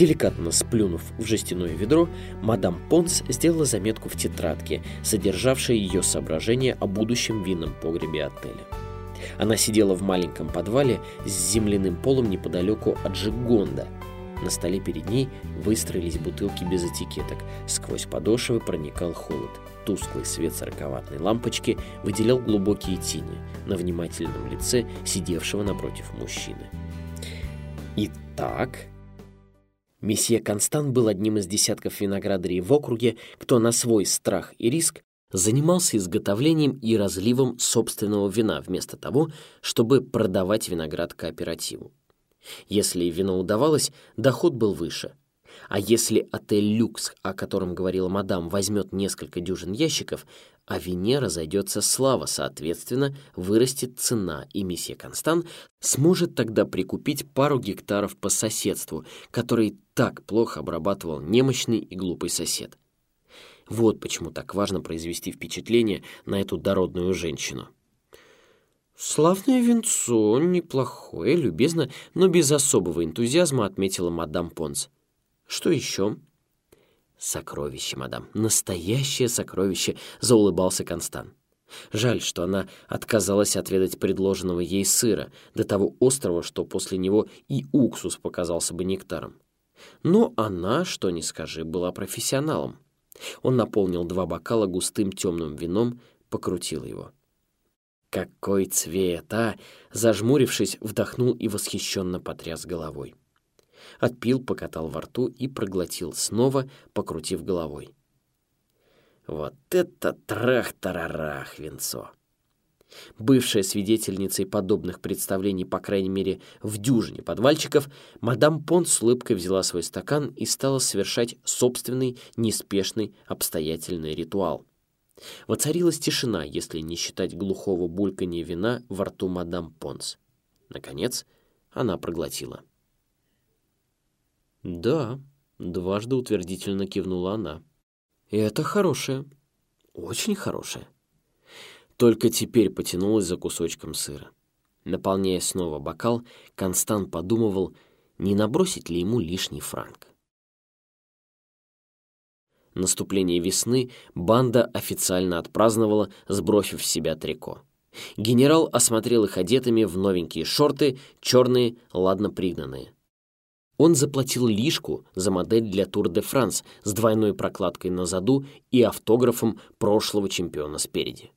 Деликатно сплюнув в жестяное ведро, мадам Понс сделала заметку в тетрадке, содержавшей ее соображения о будущем винном погребе отеля. Она сидела в маленьком подвале с земляным полом неподалеку от Жигонда. На столе перед ней выстроились бутылки без этикеток. Сквозь подошвы проникал холод. Тусклый свет сороковатной лампочки выделял глубокие тени на внимательном лице сидевшего напротив мужчины. «Итак...» Месье Констант был одним из десятков виноградарей в округе, кто на свой страх и риск занимался изготовлением и разливом собственного вина вместо того, чтобы продавать виноград кооперативу. Если вино удавалось, доход был выше. А если отель «Люкс», о котором говорила мадам, возьмет несколько дюжин ящиков, о вине разойдется слава, соответственно, вырастет цена, и месье Констан сможет тогда прикупить пару гектаров по соседству, который так плохо обрабатывал немощный и глупый сосед. Вот почему так важно произвести впечатление на эту дородную женщину. «Славное венцо, неплохое, любезно, но без особого энтузиазма», — отметила мадам Понс. «Что еще?» «Сокровище, мадам, настоящее сокровище», — заулыбался Констан. Жаль, что она отказалась отведать предложенного ей сыра, до того острого, что после него и уксус показался бы нектаром. Но она, что ни скажи, была профессионалом. Он наполнил два бокала густым темным вином, покрутил его. «Какой цвет, а!» Зажмурившись, вдохнул и восхищенно потряс головой. Отпил, покатал во рту и проглотил снова, покрутив головой. «Вот это трах-тарарах, венцо!» Бывшая свидетельницей подобных представлений, по крайней мере, в дюжине подвальчиков, мадам Понт с улыбкой взяла свой стакан и стала совершать собственный, неспешный, обстоятельный ритуал. Воцарилась тишина, если не считать глухого бульканья вина во рту мадам Понс. Наконец, она проглотила. «Да», — дважды утвердительно кивнула она. «И это хорошее, очень хорошее» только теперь потянулась за кусочком сыра. Наполняя снова бокал, Констант подумывал, не набросить ли ему лишний франк. Наступление весны банда официально отпраздновала, сбросив в себя трико. Генерал осмотрел их одетыми в новенькие шорты, черные, ладно пригнанные. Он заплатил лишку за модель для Тур де Франс с двойной прокладкой на заду и автографом прошлого чемпиона спереди.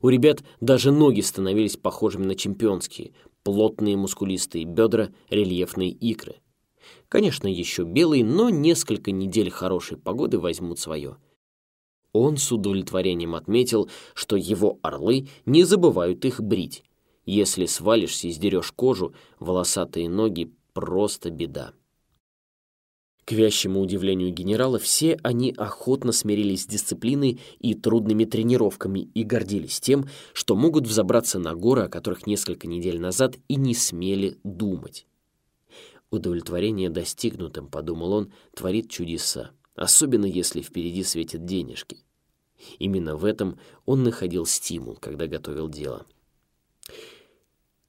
У ребят даже ноги становились похожими на чемпионские, плотные мускулистые бедра, рельефные икры. Конечно, еще белые, но несколько недель хорошей погоды возьмут свое. Он с удовлетворением отметил, что его орлы не забывают их брить. Если свалишься и сдерешь кожу, волосатые ноги — просто беда. К вящему удивлению генерала, все они охотно смирились с дисциплиной и трудными тренировками и гордились тем, что могут взобраться на горы, о которых несколько недель назад и не смели думать. Удовлетворение достигнутым, подумал он, творит чудеса, особенно если впереди светят денежки. Именно в этом он находил стимул, когда готовил дело.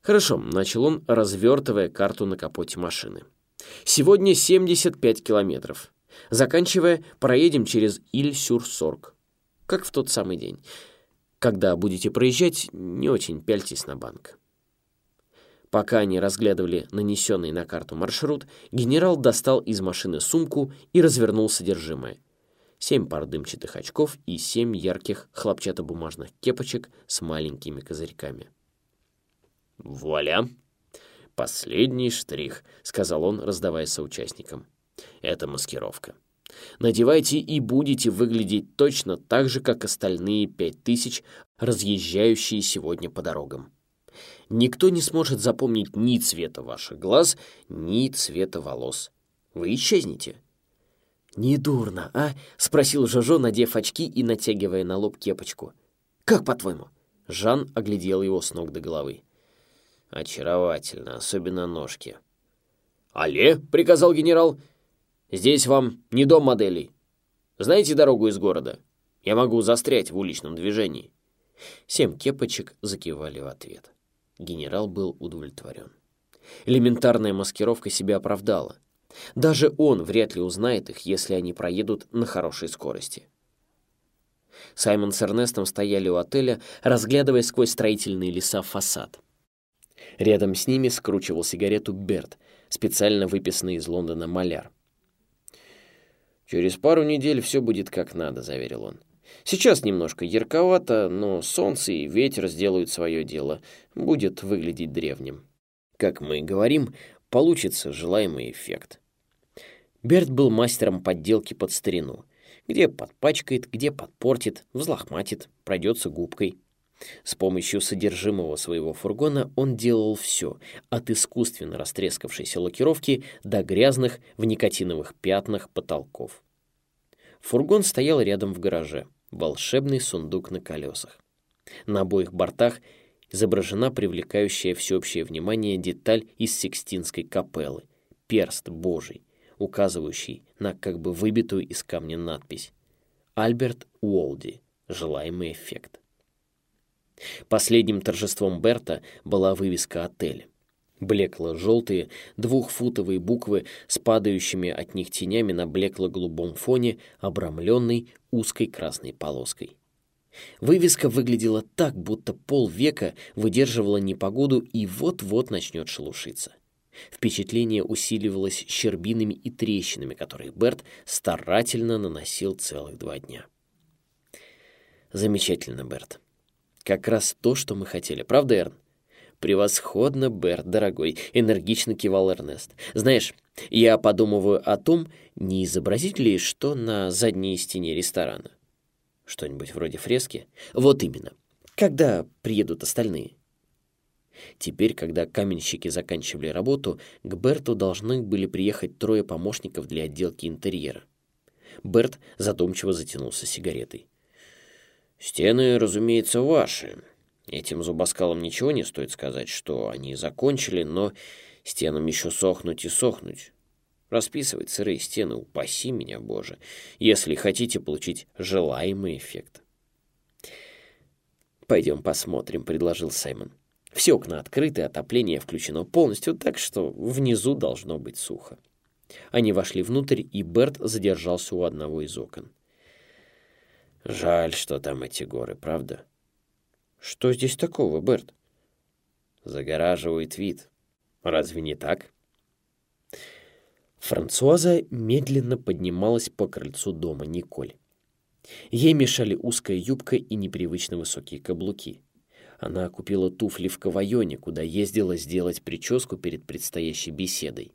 «Хорошо», — начал он, развертывая карту на капоте машины. Сегодня 75 километров. Заканчивая, проедем через Иль-Сюр-Сорг. Как в тот самый день. Когда будете проезжать, не очень пяльтесь на банк. Пока они разглядывали нанесенный на карту маршрут, генерал достал из машины сумку и развернул содержимое. Семь пар дымчатых очков и семь ярких хлопчатобумажных кепочек с маленькими козырьками. «Вуаля!» «Последний штрих», — сказал он, раздавая соучастникам. «Это маскировка. Надевайте и будете выглядеть точно так же, как остальные пять тысяч, разъезжающие сегодня по дорогам. Никто не сможет запомнить ни цвета ваших глаз, ни цвета волос. Вы исчезнете». «Недурно, а?» — спросил Жожо, надев очки и натягивая на лоб кепочку. «Как, по-твоему?» Жан оглядел его с ног до головы. Очаровательно, особенно ножки. «Алле!» — приказал генерал. «Здесь вам не дом моделей. Знаете дорогу из города? Я могу застрять в уличном движении». Семь кепочек закивали в ответ. Генерал был удовлетворен. Элементарная маскировка себя оправдала. Даже он вряд ли узнает их, если они проедут на хорошей скорости. Саймон с Эрнестом стояли у отеля, разглядывая сквозь строительные леса фасад. Рядом с ними скручивал сигарету Берт, специально выписанный из Лондона маляр. «Через пару недель все будет как надо», — заверил он. «Сейчас немножко ярковато, но солнце и ветер сделают свое дело. Будет выглядеть древним. Как мы говорим, получится желаемый эффект». Берт был мастером подделки под старину. Где подпачкает, где подпортит, взлохматит, пройдется губкой. С помощью содержимого своего фургона он делал все, от искусственно растрескавшейся лакировки до грязных в никотиновых пятнах потолков. Фургон стоял рядом в гараже, волшебный сундук на колесах. На обоих бортах изображена привлекающая всеобщее внимание деталь из Сикстинской капеллы — перст Божий, указывающий на как бы выбитую из камня надпись «Альберт Уолди. Желаемый эффект». Последним торжеством Берта была вывеска отеля. Блекло-желтые двухфутовые буквы с падающими от них тенями на блекло-голубом фоне, обрамленной узкой красной полоской. Вывеска выглядела так, будто полвека выдерживала непогоду и вот-вот начнет шелушиться. Впечатление усиливалось щербинами и трещинами, которые Берт старательно наносил целых два дня. Замечательно, Берт. Как раз то, что мы хотели, правда, Эрн? Превосходно, Берт, дорогой, энергично кивал Эрнест. Знаешь, я подумываю о том, не изобразить ли что на задней стене ресторана. Что-нибудь вроде фрески? Вот именно. Когда приедут остальные? Теперь, когда каменщики заканчивали работу, к Берту должны были приехать трое помощников для отделки интерьера. Берт задумчиво затянулся сигаретой. Стены, разумеется, ваши. Этим зубоскалам ничего не стоит сказать, что они закончили, но стенам еще сохнуть и сохнуть. Расписывать сырые стены, упаси меня, Боже, если хотите получить желаемый эффект. «Пойдем посмотрим», — предложил Саймон. «Все окна открыты, отопление включено полностью, так что внизу должно быть сухо». Они вошли внутрь, и Берт задержался у одного из окон. Жаль, что там эти горы, правда? Что здесь такого, Берт? Загораживает вид. Разве не так? Франсуаза медленно поднималась по крыльцу дома Николь. Ей мешали узкая юбка и непривычно высокие каблуки. Она купила туфли в Кавайоне, куда ездила сделать прическу перед предстоящей беседой.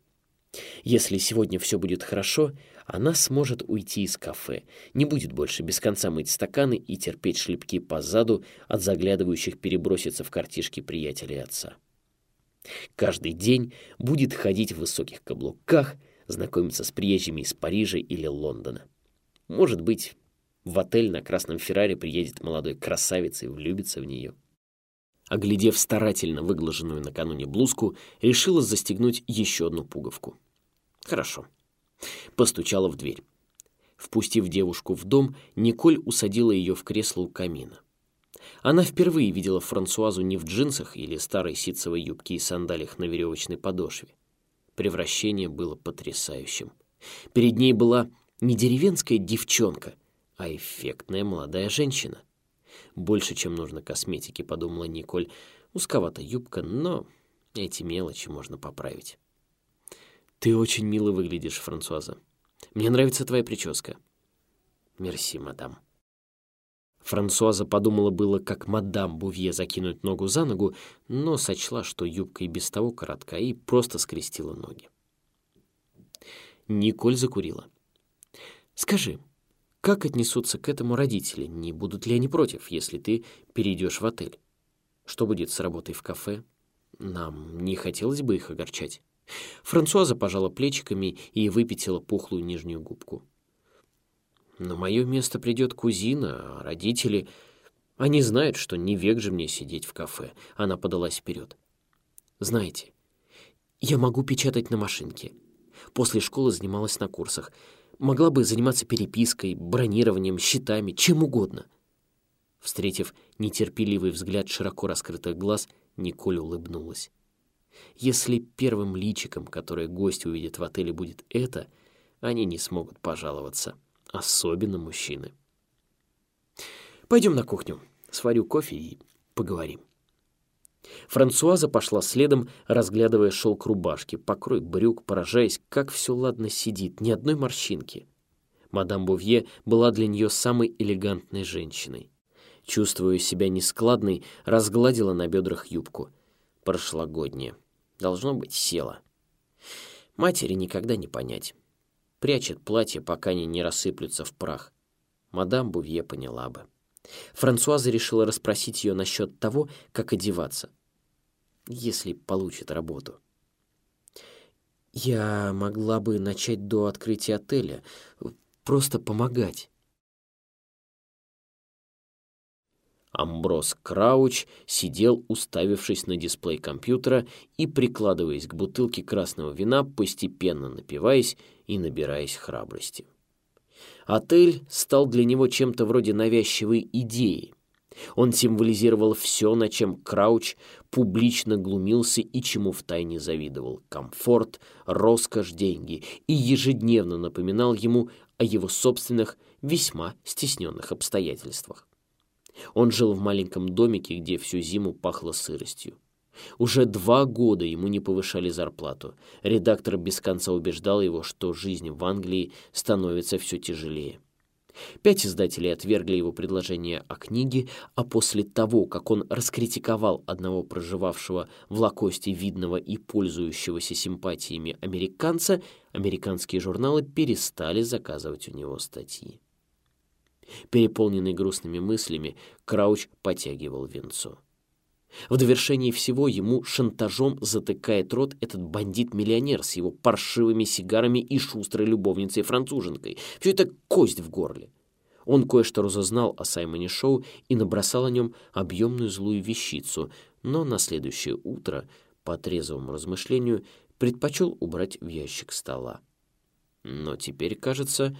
Если сегодня все будет хорошо, она сможет уйти из кафе, не будет больше без конца мыть стаканы и терпеть шлепки по заду от заглядывающих переброситься в картишки приятелей отца. Каждый день будет ходить в высоких каблуках, знакомиться с приезжими из Парижа или Лондона. Может быть, в отель на красном Феррари приедет молодой красавец и влюбится в нее. Оглядев старательно выглаженную накануне блузку, решила застегнуть еще одну пуговку. Хорошо. Постучала в дверь. Впустив девушку в дом, Николь усадила ее в кресло у камина. Она впервые видела Франсуазу не в джинсах или старой ситцевой юбке и сандалиях на веревочной подошве. Превращение было потрясающим. Перед ней была не деревенская девчонка, а эффектная молодая женщина. Больше, чем нужно косметики, подумала Николь. Узковата юбка, но эти мелочи можно поправить. Ты очень мило выглядишь, Франсуаза. Мне нравится твоя прическа. Мерси, мадам. Франсуаза подумала было, как мадам Бувье закинуть ногу за ногу, но сочла, что юбка и без того коротка, и просто скрестила ноги. Николь закурила. «Скажи, как отнесутся к этому родители? Не будут ли они против, если ты перейдешь в отель? Что будет с работой в кафе? Нам не хотелось бы их огорчать. Франсуаза пожала плечиками и выпятила пухлую нижнюю губку. На мое место придет кузина, а родители... Они знают, что не век же мне сидеть в кафе. Она подалась вперед. Знаете, я могу печатать на машинке. После школы занималась на курсах. Могла бы заниматься перепиской, бронированием, счетами, чем угодно. Встретив нетерпеливый взгляд широко раскрытых глаз, Николь улыбнулась. Если первым личиком, которое гость увидит в отеле, будет это, они не смогут пожаловаться, особенно мужчины. Пойдем на кухню, сварю кофе и поговорим. Франсуаза пошла следом, разглядывая шелк рубашки, покрой брюк, поражаясь, как все ладно сидит, ни одной морщинки. Мадам Бувье была для нее самой элегантной женщиной. Чувствуя себя нескладной, разгладила на бедрах юбку. Прошлогодняя. Должно быть, села. Матери никогда не понять. Прячет платье, пока они не рассыплются в прах. Мадам Бувье поняла бы. Франсуаза решила расспросить ее насчет того, как одеваться, если получит работу. «Я могла бы начать до открытия отеля, просто помогать». Амброс Крауч сидел, уставившись на дисплей компьютера и прикладываясь к бутылке красного вина, постепенно напиваясь и набираясь храбрости. Отель стал для него чем-то вроде навязчивой идеи. Он символизировал все, на чем Крауч публично глумился и чему втайне завидовал. Комфорт, роскошь, деньги. И ежедневно напоминал ему о его собственных, весьма стесненных обстоятельствах. Он жил в маленьком домике, где всю зиму пахло сыростью. Уже два года ему не повышали зарплату. Редактор без конца убеждал его, что жизнь в Англии становится все тяжелее. Пять издателей отвергли его предложение о книге, а после того, как он раскритиковал одного проживавшего в Лакосте видного и пользующегося симпатиями американца, американские журналы перестали заказывать у него статьи. Переполненный грустными мыслями, Крауч потягивал венцо. В довершении всего ему шантажом затыкает рот этот бандит-миллионер с его паршивыми сигарами и шустрой любовницей-француженкой. Все это кость в горле. Он кое-что разузнал о Саймоне Шоу и набросал о нем объемную злую вещицу, но на следующее утро, по трезвому размышлению, предпочел убрать в ящик стола. Но теперь, кажется,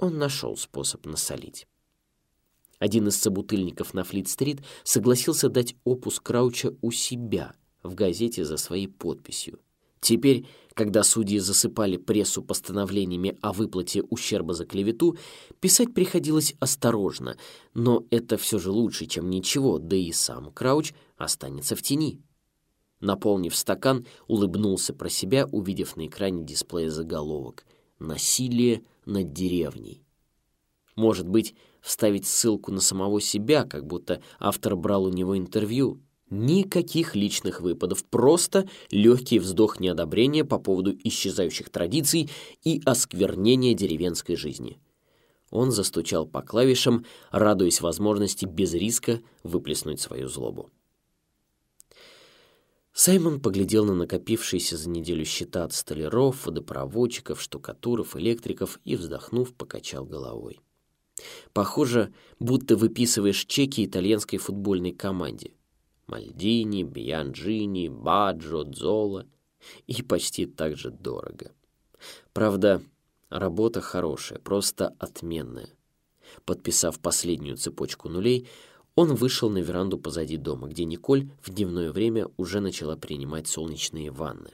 он нашел способ насолить. Один из собутыльников на Флит-стрит согласился дать опус Крауча у себя в газете за своей подписью. Теперь, когда судьи засыпали прессу постановлениями о выплате ущерба за клевету, писать приходилось осторожно, но это все же лучше, чем ничего, да и сам Крауч останется в тени. Наполнив стакан, улыбнулся про себя, увидев на экране дисплея заголовок «Насилие над деревней». Может быть, вставить ссылку на самого себя, как будто автор брал у него интервью. Никаких личных выпадов, просто легкий вздох неодобрения по поводу исчезающих традиций и осквернения деревенской жизни. Он застучал по клавишам, радуясь возможности без риска выплеснуть свою злобу. Саймон поглядел на накопившиеся за неделю счета от столяров, водопроводчиков, штукатуров, электриков и, вздохнув, покачал головой. Похоже, будто выписываешь чеки итальянской футбольной команде. Мальдини, Бьянджини, Баджо, Дзола. И почти так же дорого. Правда, работа хорошая, просто отменная. Подписав последнюю цепочку нулей, он вышел на веранду позади дома, где Николь в дневное время уже начала принимать солнечные ванны.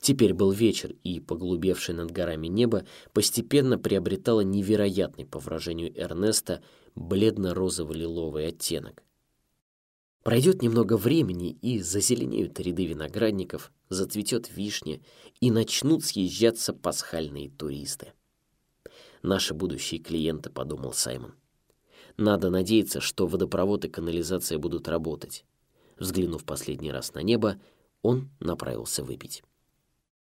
Теперь был вечер, и поглубевшее над горами небо постепенно приобретало невероятный, по выражению Эрнеста, бледно-розово-лиловый оттенок. Пройдет немного времени, и зазеленеют ряды виноградников, зацветет вишня, и начнут съезжаться пасхальные туристы. Наши будущие клиенты, подумал Саймон. Надо надеяться, что водопровод и канализация будут работать. Взглянув последний раз на небо, он направился выпить.